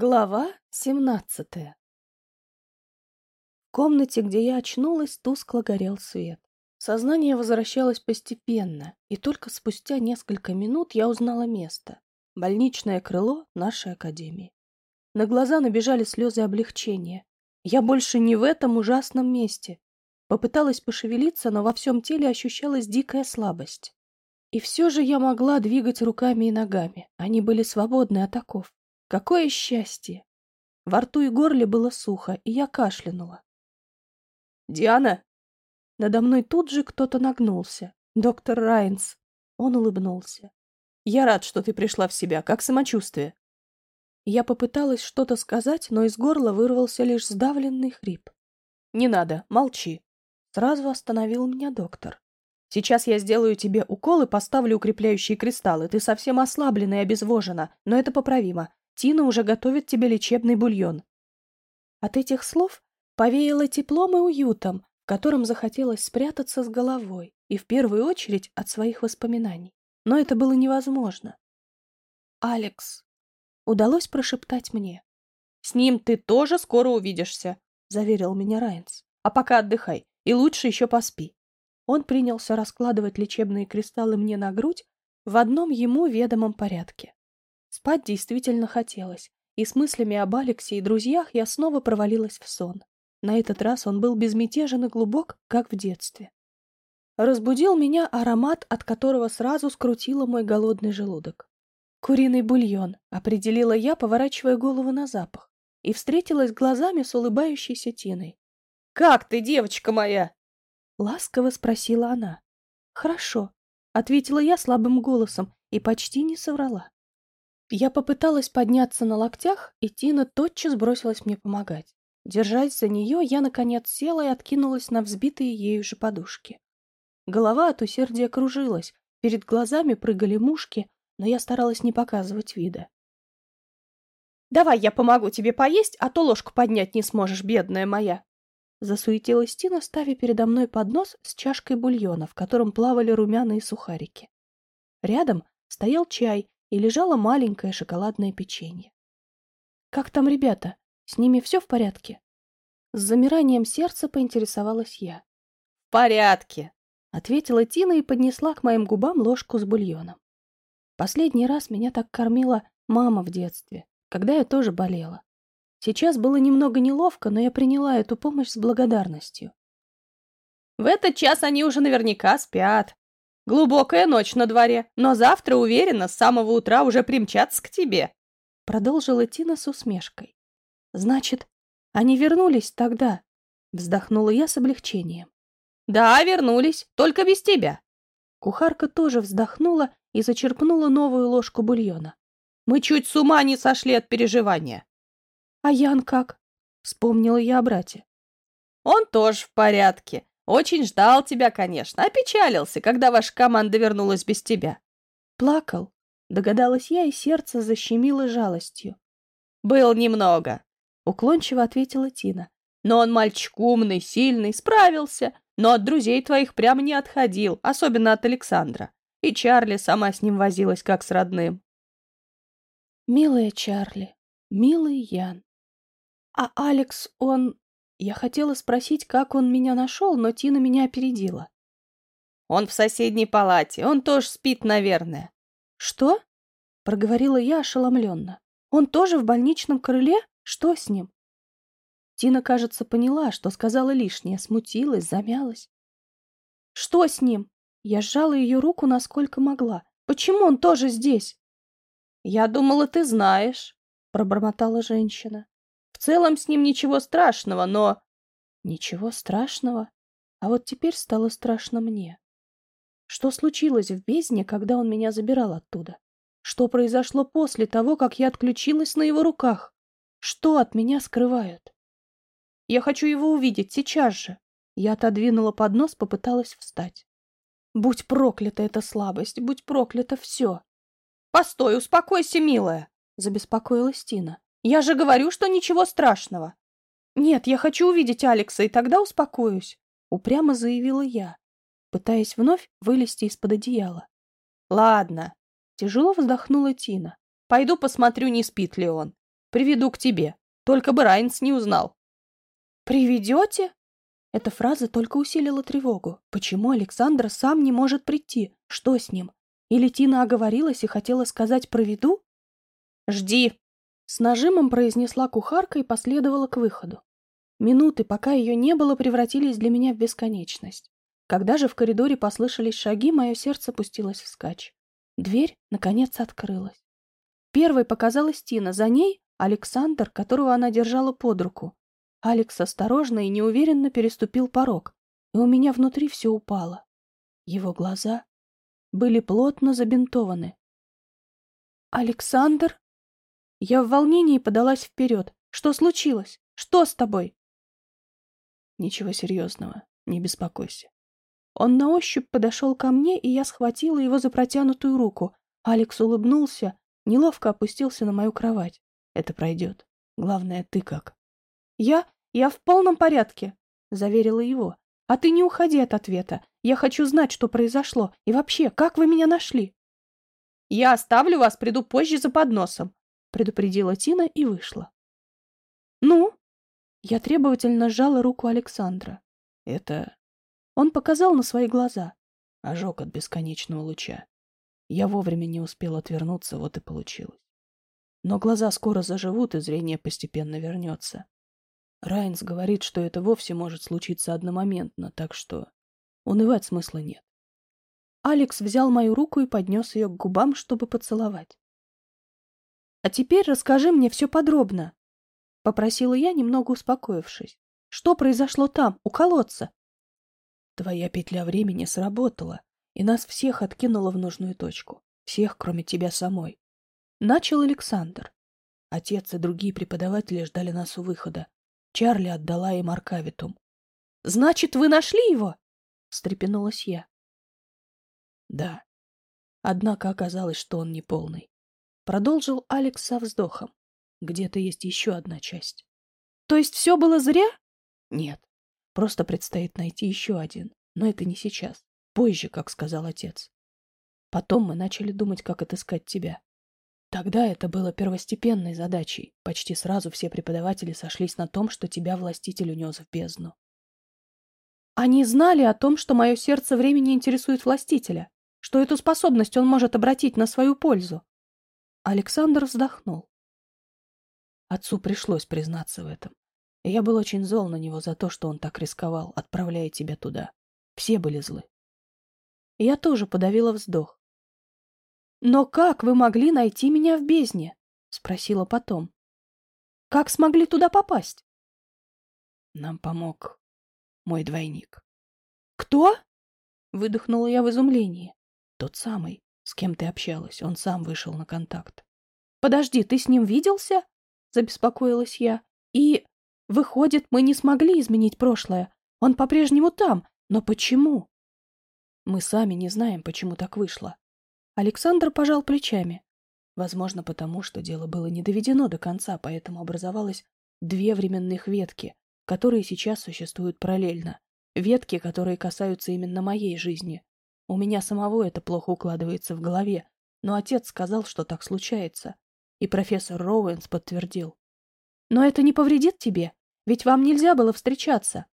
Глава семнадцатая В комнате, где я очнулась, тускло горел свет. Сознание возвращалось постепенно, и только спустя несколько минут я узнала место. Больничное крыло нашей академии. На глаза набежали слезы облегчения. Я больше не в этом ужасном месте. Попыталась пошевелиться, но во всем теле ощущалась дикая слабость. И все же я могла двигать руками и ногами. Они были свободны от оков. Какое счастье! Во рту и горле было сухо, и я кашлянула. «Диана!» Надо мной тут же кто-то нагнулся. Доктор Райнс. Он улыбнулся. «Я рад, что ты пришла в себя. Как самочувствие?» Я попыталась что-то сказать, но из горла вырвался лишь сдавленный хрип. «Не надо, молчи!» Сразу остановил меня доктор. «Сейчас я сделаю тебе укол и поставлю укрепляющие кристаллы. Ты совсем ослаблена и обезвожена, но это поправимо. Тина уже готовит тебе лечебный бульон. От этих слов повеяло теплом и уютом, в котором захотелось спрятаться с головой, и в первую очередь от своих воспоминаний. Но это было невозможно. «Алекс», — удалось прошептать мне. «С ним ты тоже скоро увидишься», — заверил меня Райнс. «А пока отдыхай, и лучше еще поспи». Он принялся раскладывать лечебные кристаллы мне на грудь в одном ему ведомом порядке. Спать действительно хотелось, и с мыслями об Алексе и друзьях я снова провалилась в сон. На этот раз он был безмятежен и глубок, как в детстве. Разбудил меня аромат, от которого сразу скрутило мой голодный желудок. «Куриный бульон», — определила я, поворачивая голову на запах, и встретилась глазами с улыбающейся Тиной. «Как ты, девочка моя?» — ласково спросила она. «Хорошо», — ответила я слабым голосом и почти не соврала. Я попыталась подняться на локтях, и Тина тотчас бросилась мне помогать. Держась за нее, я, наконец, села и откинулась на взбитые ею же подушки. Голова от усердия кружилась, перед глазами прыгали мушки, но я старалась не показывать вида. «Давай я помогу тебе поесть, а то ложку поднять не сможешь, бедная моя!» Засуетилась Тина, ставя передо мной поднос с чашкой бульона, в котором плавали румяные сухарики. Рядом стоял чай, и лежало маленькое шоколадное печенье. «Как там ребята? С ними все в порядке?» С замиранием сердца поинтересовалась я. «В порядке!» — ответила Тина и поднесла к моим губам ложку с бульоном. Последний раз меня так кормила мама в детстве, когда я тоже болела. Сейчас было немного неловко, но я приняла эту помощь с благодарностью. «В этот час они уже наверняка спят», Глубокая ночь на дворе, но завтра, уверена, с самого утра уже примчатся к тебе. Продолжила Тина с усмешкой. Значит, они вернулись тогда? Вздохнула я с облегчением. Да, вернулись, только без тебя. Кухарка тоже вздохнула и зачерпнула новую ложку бульона. Мы чуть с ума не сошли от переживания. А Ян как? Вспомнила я о брате. Он тоже в порядке. Очень ждал тебя, конечно. Опечалился, когда ваша команда вернулась без тебя. Плакал. Догадалась я, и сердце защемило жалостью. Был немного, уклончиво ответила Тина. Но он мальчик умный, сильный, справился. Но от друзей твоих прямо не отходил, особенно от Александра. И Чарли сама с ним возилась, как с родным. Милая Чарли, милый Ян. А Алекс, он... Я хотела спросить, как он меня нашел, но Тина меня опередила. «Он в соседней палате. Он тоже спит, наверное». «Что?» — проговорила я ошеломленно. «Он тоже в больничном крыле? Что с ним?» Тина, кажется, поняла, что сказала лишнее, смутилась, замялась. «Что с ним?» Я сжала ее руку, насколько могла. «Почему он тоже здесь?» «Я думала, ты знаешь», — пробормотала женщина. В целом с ним ничего страшного, но... Ничего страшного? А вот теперь стало страшно мне. Что случилось в бездне, когда он меня забирал оттуда? Что произошло после того, как я отключилась на его руках? Что от меня скрывают? Я хочу его увидеть сейчас же. Я отодвинула поднос, попыталась встать. Будь проклята эта слабость, будь проклято все. Постой, успокойся, милая, забеспокоилась Тина. Я же говорю, что ничего страшного. Нет, я хочу увидеть Алекса, и тогда успокоюсь, упрямо заявила я, пытаясь вновь вылезти из-под одеяла. Ладно, тяжело вздохнула Тина. Пойду посмотрю, не спит ли он. Приведу к тебе. Только бы Райнс не узнал. Приведете? Эта фраза только усилила тревогу. Почему Александр сам не может прийти? Что с ним? Или Тина оговорилась и хотела сказать «проведу»? «Жди!» С нажимом произнесла кухарка и последовала к выходу. Минуты, пока ее не было, превратились для меня в бесконечность. Когда же в коридоре послышались шаги, мое сердце пустилось вскачь. Дверь, наконец, открылась. Первой показалась Тина, за ней — Александр, которого она держала под руку. Алекс осторожно и неуверенно переступил порог, и у меня внутри все упало. Его глаза были плотно забинтованы. «Александр?» Я в волнении подалась вперед. «Что случилось? Что с тобой?» «Ничего серьезного, не беспокойся». Он на ощупь подошел ко мне, и я схватила его за протянутую руку. Алекс улыбнулся, неловко опустился на мою кровать. «Это пройдет. Главное, ты как?» «Я... я в полном порядке», — заверила его. «А ты не уходи от ответа. Я хочу знать, что произошло. И вообще, как вы меня нашли?» «Я оставлю вас, приду позже за подносом», — предупредила Тина и вышла. «Ну?» Я требовательно сжала руку Александра. «Это...» Он показал на свои глаза. Ожог от бесконечного луча. Я вовремя не успел отвернуться, вот и получилось. Но глаза скоро заживут, и зрение постепенно вернется. Райнс говорит, что это вовсе может случиться одномоментно, так что унывать смысла нет. Алекс взял мою руку и поднес ее к губам, чтобы поцеловать. «А теперь расскажи мне все подробно», — попросила я, немного успокоившись. «Что произошло там, у колодца?» «Твоя петля времени сработала, и нас всех откинуло в нужную точку. Всех, кроме тебя самой». Начал Александр. Отец и другие преподаватели ждали нас у выхода. Чарли отдала им Аркавитум. — Значит, вы нашли его? — встрепенулась я. — Да. Однако оказалось, что он не полный. Продолжил Алекс со вздохом. Где-то есть еще одна часть. — То есть все было зря? — Нет. Просто предстоит найти еще один. Но это не сейчас. Позже, как сказал отец. Потом мы начали думать, как отыскать тебя. Тогда это было первостепенной задачей. Почти сразу все преподаватели сошлись на том, что тебя властитель унес в бездну. Они знали о том, что мое сердце времени интересует властителя, что эту способность он может обратить на свою пользу. Александр вздохнул. Отцу пришлось признаться в этом. Я был очень зол на него за то, что он так рисковал, отправляя тебя туда. Все были злы. Я тоже подавила вздох. «Но как вы могли найти меня в бездне?» — спросила потом. «Как смогли туда попасть?» «Нам помог мой двойник». «Кто?» — выдохнула я в изумлении. «Тот самый, с кем ты общалась. Он сам вышел на контакт». «Подожди, ты с ним виделся?» — забеспокоилась я. «И, выходит, мы не смогли изменить прошлое. Он по-прежнему там. Но почему?» «Мы сами не знаем, почему так вышло. Александр пожал плечами. Возможно, потому что дело было не доведено до конца, поэтому образовалось две временных ветки, которые сейчас существуют параллельно. Ветки, которые касаются именно моей жизни. У меня самого это плохо укладывается в голове, но отец сказал, что так случается. И профессор Роуэнс подтвердил. Но это не повредит тебе, ведь вам нельзя было встречаться.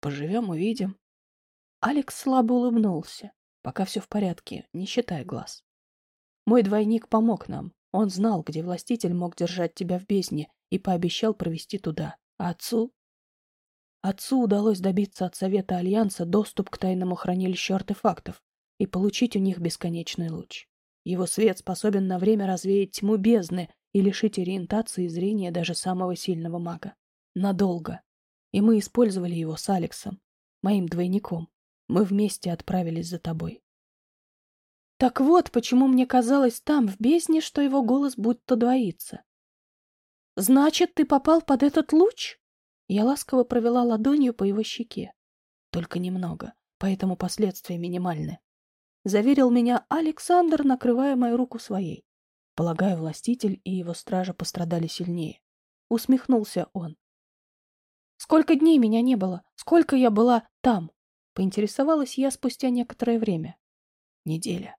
Поживем, увидим. Алекс слабо улыбнулся. Пока все в порядке, не считай глаз. Мой двойник помог нам. Он знал, где властитель мог держать тебя в бездне и пообещал провести туда. А отцу? Отцу удалось добиться от Совета Альянса доступ к тайному хранилищу артефактов и получить у них бесконечный луч. Его свет способен на время развеять тьму бездны и лишить ориентации и зрения даже самого сильного мага. Надолго. И мы использовали его с Алексом, моим двойником. Мы вместе отправились за тобой. Так вот, почему мне казалось там, в бездне, что его голос будто двоится. Значит, ты попал под этот луч? Я ласково провела ладонью по его щеке. Только немного, поэтому последствия минимальны. Заверил меня Александр, накрывая мою руку своей. Полагаю, властитель и его стража пострадали сильнее. Усмехнулся он. Сколько дней меня не было? Сколько я была там? Поинтересовалась я спустя некоторое время. Неделя.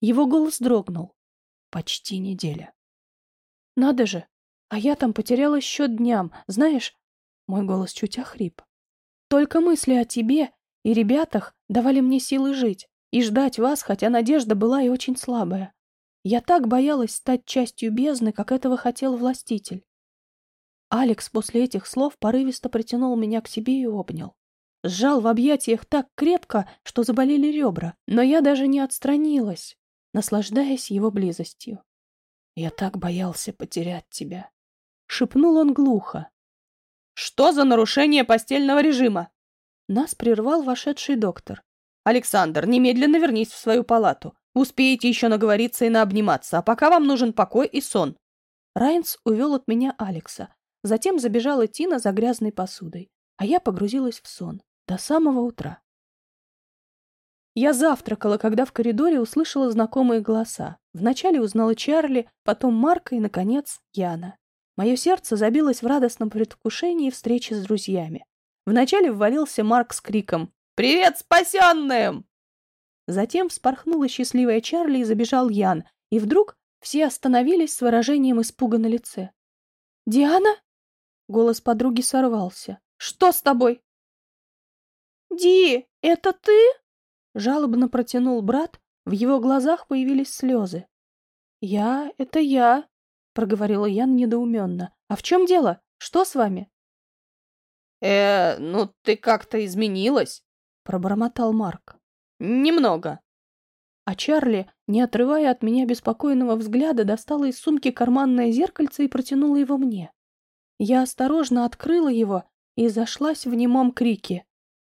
Его голос дрогнул. Почти неделя. Надо же! А я там потеряла счет дням, знаешь? Мой голос чуть охрип. Только мысли о тебе и ребятах давали мне силы жить и ждать вас, хотя надежда была и очень слабая. Я так боялась стать частью бездны, как этого хотел властитель. Алекс после этих слов порывисто притянул меня к себе и обнял. Сжал в объятиях так крепко, что заболели ребра, но я даже не отстранилась, наслаждаясь его близостью. «Я так боялся потерять тебя», — шепнул он глухо. «Что за нарушение постельного режима?» Нас прервал вошедший доктор. «Александр, немедленно вернись в свою палату. Успеете еще наговориться и наобниматься, а пока вам нужен покой и сон». Райнс увел от меня Алекса. Затем забежала Тина за грязной посудой, а я погрузилась в сон до самого утра. Я завтракала, когда в коридоре услышала знакомые голоса. Вначале узнала Чарли, потом Марка и, наконец, Яна. Мое сердце забилось в радостном предвкушении встречи с друзьями. Вначале ввалился Марк с криком «Привет спасенным!». Затем вспорхнула счастливая Чарли и забежал Ян, и вдруг все остановились с выражением испуга на лице. «Диана?» Голос подруги сорвался. «Что с тобой?» «Ди, это ты?» Жалобно протянул брат, в его глазах появились слезы. «Я, это я», — проговорила Ян недоуменно. «А в чем дело? Что с вами?» «Э, ну ты как-то изменилась», — пробормотал Марк. «Немного». А Чарли, не отрывая от меня беспокойного взгляда, достала из сумки карманное зеркальце и протянула его мне. Я осторожно открыла его и зашлась в немом крике.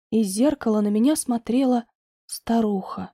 Из зеркала на меня смотрела старуха.